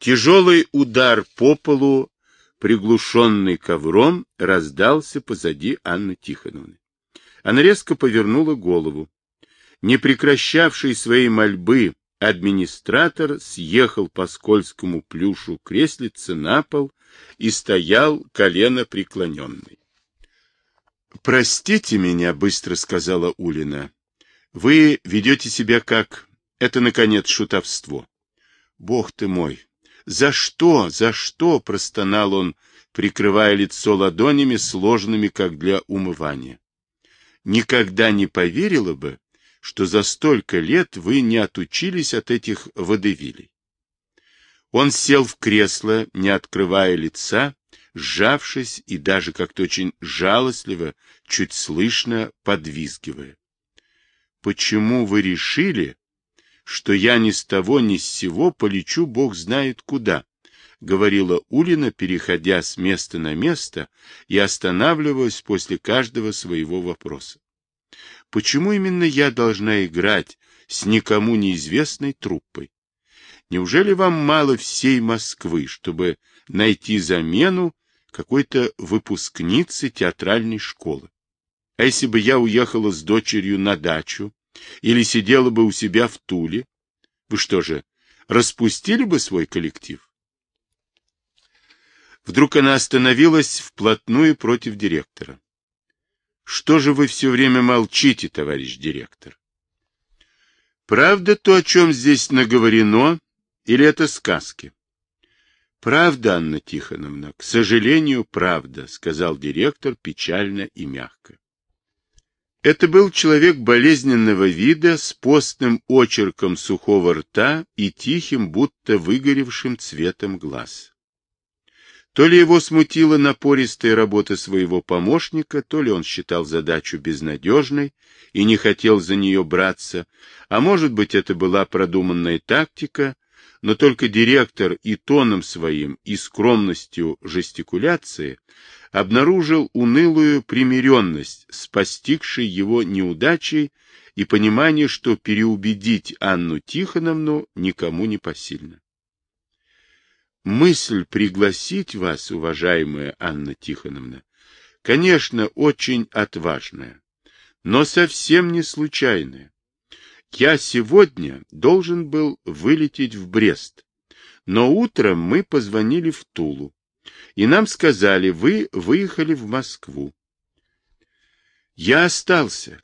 Тяжелый удар по полу, приглушенный ковром, раздался позади Анны Тихоновны. Она резко повернула голову. Не прекращавший своей мольбы администратор съехал по скользкому плюшу креслица на пол и стоял колено преклоненный. «Простите меня», — быстро сказала Улина. «Вы ведете себя как... Это, наконец, шутовство». «Бог ты мой! За что? За что?» — простонал он, прикрывая лицо ладонями, сложенными, как для умывания. «Никогда не поверила бы, что за столько лет вы не отучились от этих водевилей. Он сел в кресло, не открывая лица, сжавшись и даже как-то очень жалостливо, чуть слышно подвизгивая. «Почему вы решили, что я ни с того ни с сего полечу бог знает куда?» — говорила Улина, переходя с места на место и останавливаясь после каждого своего вопроса. Почему именно я должна играть с никому неизвестной труппой? Неужели вам мало всей Москвы, чтобы найти замену какой-то выпускницы театральной школы? А если бы я уехала с дочерью на дачу или сидела бы у себя в Туле, вы что же, распустили бы свой коллектив? Вдруг она остановилась вплотную против директора. Что же вы все время молчите, товарищ директор? Правда то, о чем здесь наговорено, или это сказки? Правда, Анна Тихоновна, к сожалению, правда, сказал директор печально и мягко. Это был человек болезненного вида, с постным очерком сухого рта и тихим, будто выгоревшим цветом глаз. То ли его смутила напористая работа своего помощника, то ли он считал задачу безнадежной и не хотел за нее браться, а может быть это была продуманная тактика, но только директор и тоном своим, и скромностью жестикуляции обнаружил унылую примиренность с постигшей его неудачей и понимание, что переубедить Анну Тихоновну никому не посильно. Мысль пригласить вас, уважаемая Анна Тихоновна, конечно, очень отважная, но совсем не случайная. Я сегодня должен был вылететь в Брест, но утром мы позвонили в Тулу, и нам сказали, вы выехали в Москву. Я остался.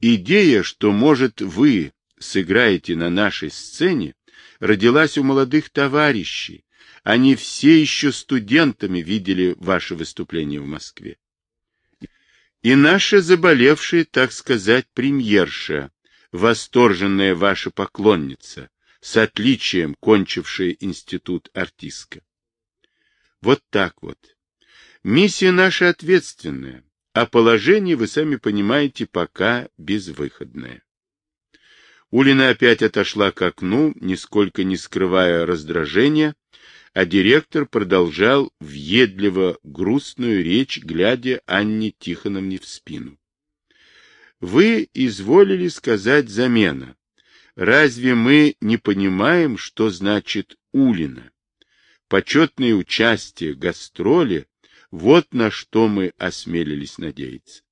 Идея, что, может, вы сыграете на нашей сцене, родилась у молодых товарищей, они все еще студентами видели ваше выступление в Москве. И наша заболевшая, так сказать, премьерша, восторженная ваша поклонница, с отличием кончившая институт артистка. Вот так вот. Миссия наша ответственная, а положение, вы сами понимаете, пока безвыходное. Улина опять отошла к окну, нисколько не скрывая раздражения, а директор продолжал въедливо грустную речь, глядя Анне Тихоновне в спину. Вы изволили сказать замена. Разве мы не понимаем, что значит Улина? Почетное участие, гастроли — вот на что мы осмелились надеяться.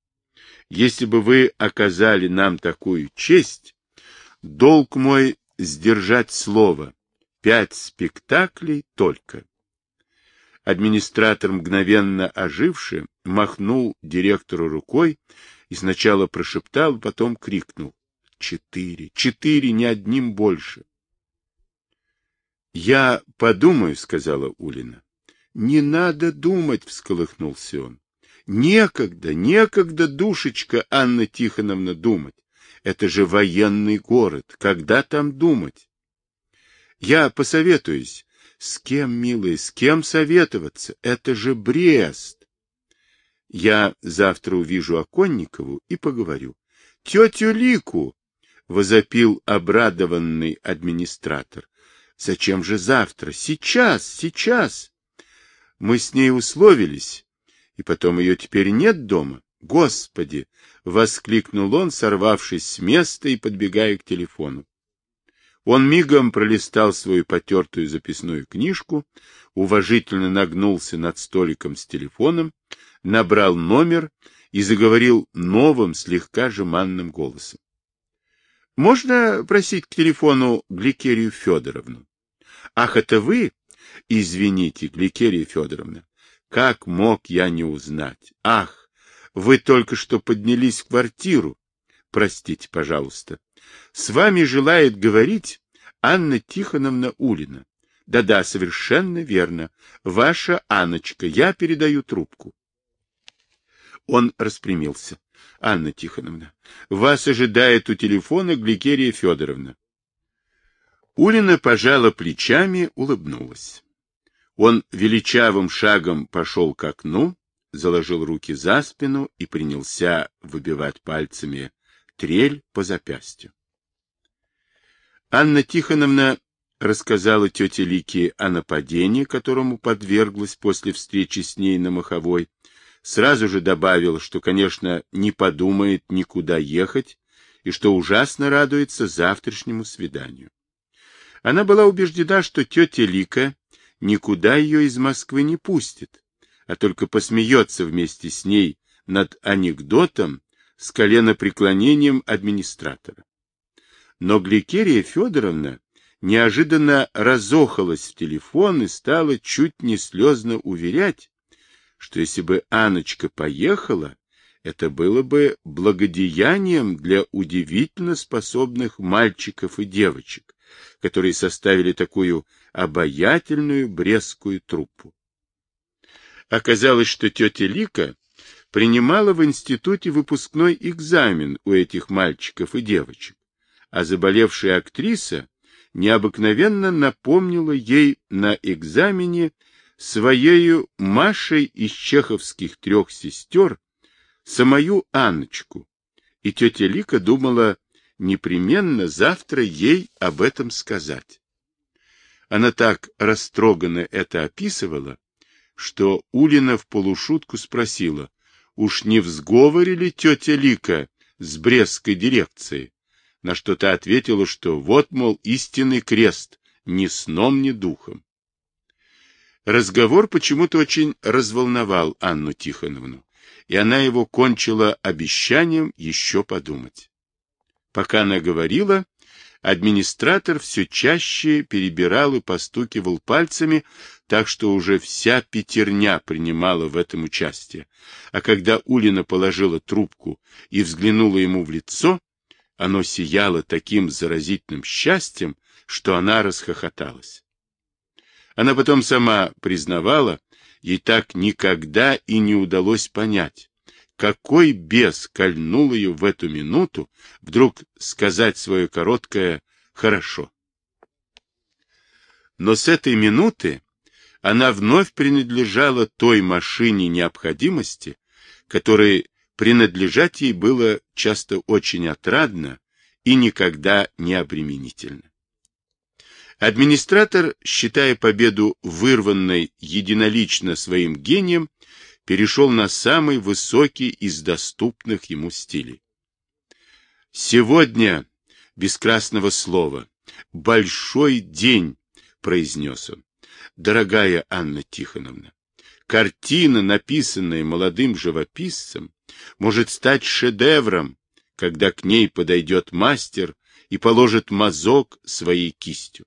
Если бы вы оказали нам такую честь, долг мой сдержать слово, Пять спектаклей только. Администратор, мгновенно оживший, махнул директору рукой и сначала прошептал, потом крикнул. Четыре, четыре, ни одним больше. Я подумаю, сказала Улина. Не надо думать, всколыхнулся он. Некогда, некогда, душечка Анна Тихоновна, думать. Это же военный город. Когда там думать? Я посоветуюсь. С кем, милый, с кем советоваться? Это же Брест. Я завтра увижу Оконникову и поговорю. Тетю Лику! — возопил обрадованный администратор. Зачем же завтра? Сейчас, сейчас! Мы с ней условились, и потом ее теперь нет дома. Господи! — воскликнул он, сорвавшись с места и подбегая к телефону. Он мигом пролистал свою потертую записную книжку, уважительно нагнулся над столиком с телефоном, набрал номер и заговорил новым, слегка жеманным голосом. — Можно просить к телефону Гликерию Федоровну? — Ах, это вы? — Извините, Гликерия Федоровна, как мог я не узнать? Ах, вы только что поднялись в квартиру. Простите, пожалуйста. С вами желает говорить Анна Тихоновна Улина. Да-да, совершенно верно. Ваша Аночка. Я передаю трубку. Он распрямился. Анна Тихоновна, вас ожидает у телефона Гликерия Федоровна. Улина пожала плечами, улыбнулась. Он величавым шагом пошел к окну, заложил руки за спину и принялся выбивать пальцами трель по запястью. Анна Тихоновна рассказала тете Лике о нападении, которому подверглась после встречи с ней на Маховой, сразу же добавила, что, конечно, не подумает никуда ехать и что ужасно радуется завтрашнему свиданию. Она была убеждена, что тетя Лика никуда ее из Москвы не пустит, а только посмеется вместе с ней над анекдотом с коленопреклонением администратора. Но Гликерия Федоровна неожиданно разохалась в телефон и стала чуть не слезно уверять, что если бы Аночка поехала, это было бы благодеянием для удивительно способных мальчиков и девочек, которые составили такую обаятельную брестскую труппу. Оказалось, что тетя Лика принимала в институте выпускной экзамен у этих мальчиков и девочек, а заболевшая актриса необыкновенно напомнила ей на экзамене своею Машей из чеховских трех сестер самую Анночку, и тетя Лика думала непременно завтра ей об этом сказать. Она так растроганно это описывала, что Улина в полушутку спросила, уж не в сговоре ли тетя Лика с Брестской дирекцией, на что та ответила, что вот, мол, истинный крест, ни сном, ни духом. Разговор почему-то очень разволновал Анну Тихоновну, и она его кончила обещанием еще подумать. Пока она говорила, администратор все чаще перебирал и постукивал пальцами, так что уже вся пятерня принимала в этом участие. А когда Улина положила трубку и взглянула ему в лицо, оно сияло таким заразительным счастьем, что она расхохоталась. Она потом сама признавала, ей так никогда и не удалось понять, какой бес кольнул ее в эту минуту вдруг сказать свое короткое «хорошо». Но с этой минуты она вновь принадлежала той машине необходимости, которой принадлежать ей было часто очень отрадно и никогда не обременительно. Администратор, считая победу вырванной единолично своим гением, перешел на самый высокий из доступных ему стилей. «Сегодня, без красного слова, большой день», — произнес он. «Дорогая Анна Тихоновна, картина, написанная молодым живописцем, может стать шедевром, когда к ней подойдет мастер и положит мазок своей кистью.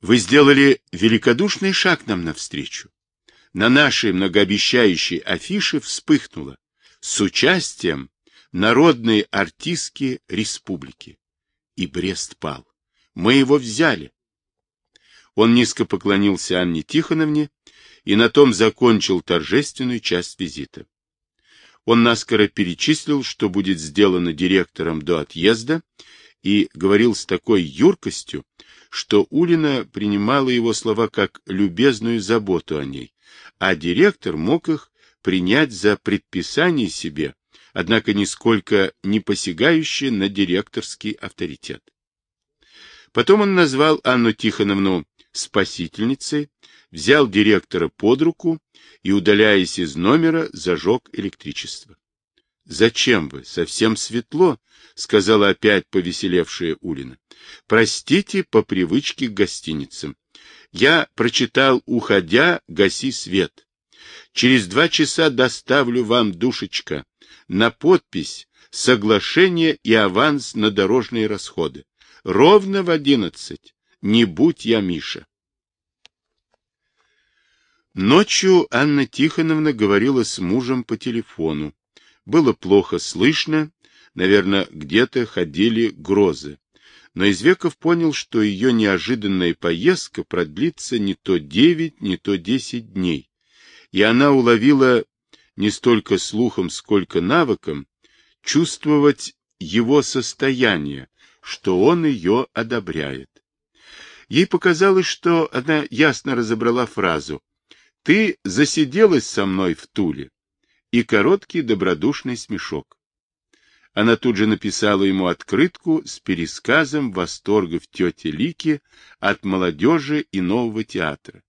Вы сделали великодушный шаг нам навстречу. На нашей многообещающей афише вспыхнуло с участием народной артистки республики. И Брест пал. Мы его взяли. Он низко поклонился Анне Тихоновне и на том закончил торжественную часть визита. Он наскоро перечислил, что будет сделано директором до отъезда, и говорил с такой юркостью, что Улина принимала его слова как любезную заботу о ней, а директор мог их принять за предписание себе, однако нисколько не посягающее на директорский авторитет. Потом он назвал Анну Тихоновну спасительницей, взял директора под руку и, удаляясь из номера, зажег электричество. Зачем вы? Совсем светло, сказала опять повеселевшая Улина. Простите по привычке к гостиницам. Я прочитал, уходя, гаси свет. Через два часа доставлю вам, душечка, на подпись соглашение и аванс на дорожные расходы. Ровно в одиннадцать. Не будь я Миша. Ночью Анна Тихоновна говорила с мужем по телефону. Было плохо слышно, наверное, где-то ходили грозы. Но Извеков понял, что ее неожиданная поездка продлится не то девять, не то десять дней. И она уловила не столько слухом, сколько навыком чувствовать его состояние, что он ее одобряет. Ей показалось, что она ясно разобрала фразу ты засиделась со мной в Туле. И короткий добродушный смешок. Она тут же написала ему открытку с пересказом восторгов тети Лики от молодежи и нового театра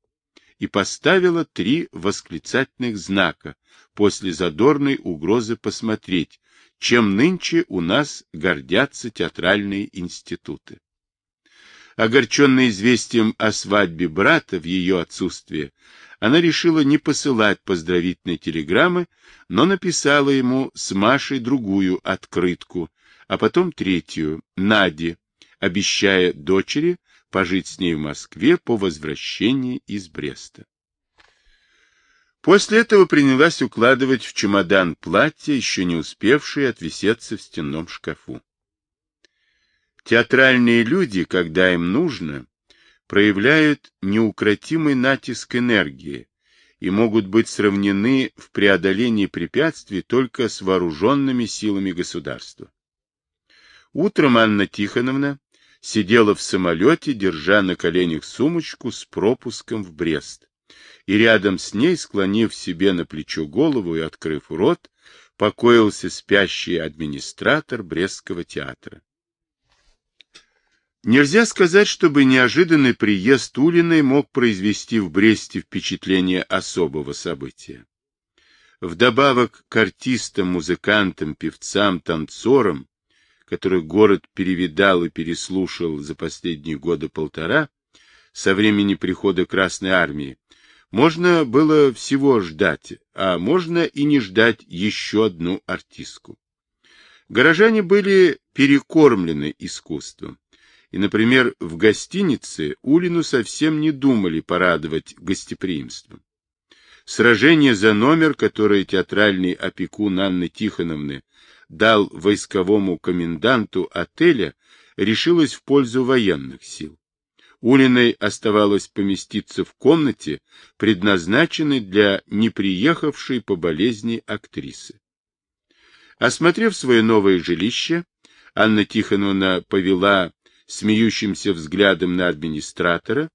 и поставила три восклицательных знака после задорной угрозы посмотреть, чем нынче у нас гордятся театральные институты. Огорченная известием о свадьбе брата в ее отсутствие, она решила не посылать поздравительной телеграммы, но написала ему с Машей другую открытку, а потом третью, Наде, обещая дочери пожить с ней в Москве по возвращении из Бреста. После этого принялась укладывать в чемодан платья, еще не успевшие отвисеться в стенном шкафу. Театральные люди, когда им нужно, проявляют неукротимый натиск энергии и могут быть сравнены в преодолении препятствий только с вооруженными силами государства. Утром Анна Тихоновна сидела в самолете, держа на коленях сумочку с пропуском в Брест, и рядом с ней, склонив себе на плечо голову и открыв рот, покоился спящий администратор Брестского театра. Нельзя сказать, чтобы неожиданный приезд Улиной мог произвести в Бресте впечатление особого события. Вдобавок к артистам, музыкантам, певцам, танцорам, которых город перевидал и переслушал за последние годы полтора, со времени прихода Красной Армии, можно было всего ждать, а можно и не ждать еще одну артистку. Горожане были перекормлены искусством и, например, в гостинице Улину совсем не думали порадовать гостеприимством. Сражение за номер, которое театральный опекун Анны Тихоновны дал войсковому коменданту отеля, решилось в пользу военных сил. Улиной оставалось поместиться в комнате, предназначенной для неприехавшей по болезни актрисы. Осмотрев свое новое жилище, Анна Тихоновна повела смеющимся взглядом на администратора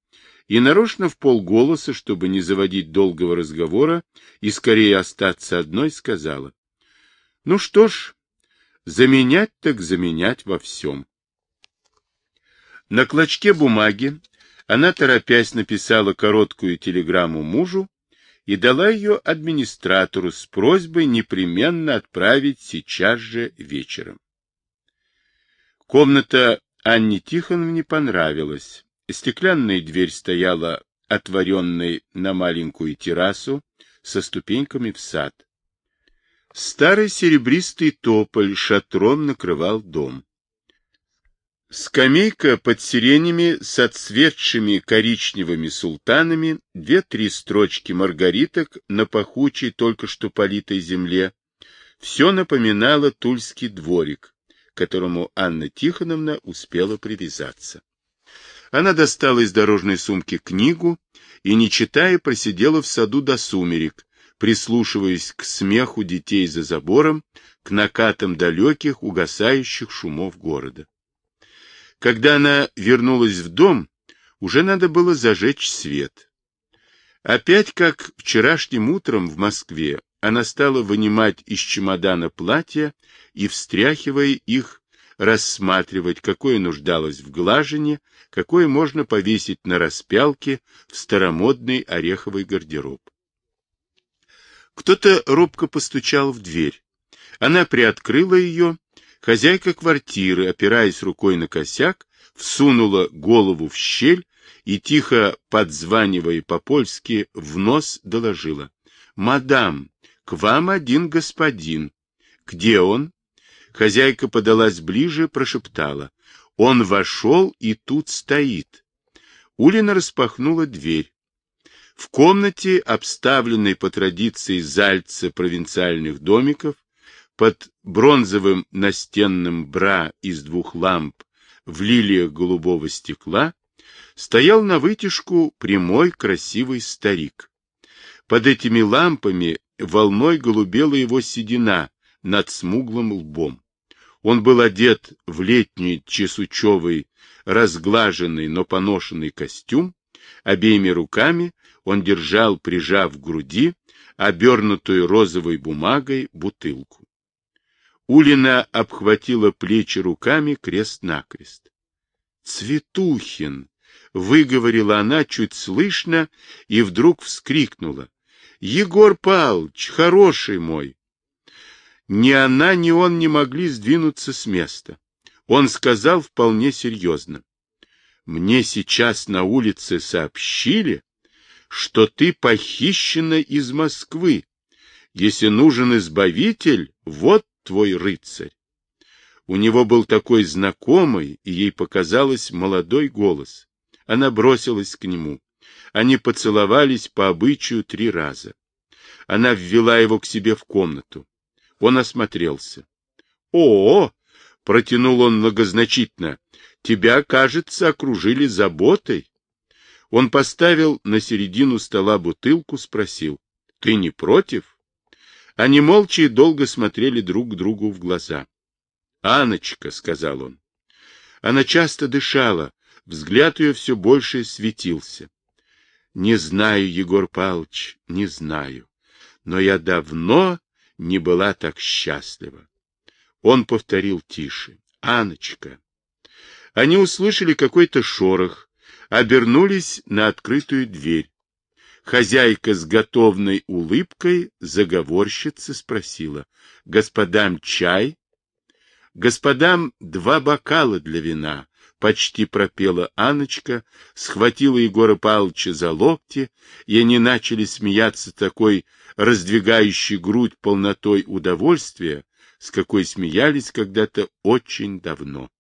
и нарочно в полголоса, чтобы не заводить долгого разговора и скорее остаться одной, сказала. — Ну что ж, заменять так заменять во всем. На клочке бумаги она, торопясь, написала короткую телеграмму мужу и дала ее администратору с просьбой непременно отправить сейчас же вечером. Комната Анне Тихоновне понравилось. Стеклянная дверь стояла отворенной на маленькую террасу со ступеньками в сад. Старый серебристый тополь шатром накрывал дом. Скамейка под сиренями с отцветшими коричневыми султанами, две-три строчки маргариток на пахучей, только что политой земле. Все напоминало тульский дворик, к которому Анна Тихоновна успела привязаться. Она достала из дорожной сумки книгу и, не читая, просидела в саду до сумерек, прислушиваясь к смеху детей за забором, к накатам далеких, угасающих шумов города. Когда она вернулась в дом, уже надо было зажечь свет. Опять, как вчерашним утром в Москве, она стала вынимать из чемодана платья и, встряхивая их, рассматривать, какое нуждалось в глажине, какое можно повесить на распялке в старомодный ореховый гардероб. Кто-то робко постучал в дверь. Она приоткрыла ее. Хозяйка квартиры, опираясь рукой на косяк, всунула голову в щель и, тихо подзванивая по-польски, в нос доложила. — Мадам, к вам один господин. — Где он? Хозяйка подалась ближе, прошептала. Он вошел и тут стоит. Улина распахнула дверь. В комнате, обставленной по традиции зальца провинциальных домиков, под бронзовым настенным бра из двух ламп в лилиях голубого стекла, стоял на вытяжку прямой красивый старик. Под этими лампами волной голубела его седина над смуглым лбом. Он был одет в летний чесучевый, разглаженный, но поношенный костюм. Обеими руками он держал, прижав к груди, обернутую розовой бумагой бутылку. Улина обхватила плечи руками крест-накрест. «Цветухин!» — выговорила она чуть слышно и вдруг вскрикнула. «Егор Павлович, хороший мой!» Ни она, ни он не могли сдвинуться с места. Он сказал вполне серьезно. «Мне сейчас на улице сообщили, что ты похищена из Москвы. Если нужен избавитель, вот твой рыцарь». У него был такой знакомый, и ей показалось молодой голос. Она бросилась к нему. Они поцеловались по обычаю три раза. Она ввела его к себе в комнату. Он осмотрелся. «О, — протянул он многозначительно, — тебя, кажется, окружили заботой». Он поставил на середину стола бутылку, спросил, — ты не против? Они молча и долго смотрели друг другу в глаза. — Аночка, — сказал он. Она часто дышала, взгляд ее все больше светился. — Не знаю, Егор Павлович, не знаю, но я давно не была так счастлива. Он повторил тише. «Аночка!» Они услышали какой-то шорох, обернулись на открытую дверь. Хозяйка с готовной улыбкой заговорщица спросила. «Господам чай?» «Господам два бокала для вина», — почти пропела Аночка, схватила Егора Павловича за локти, и они начали смеяться такой раздвигающей грудь полнотой удовольствия, с какой смеялись когда-то очень давно.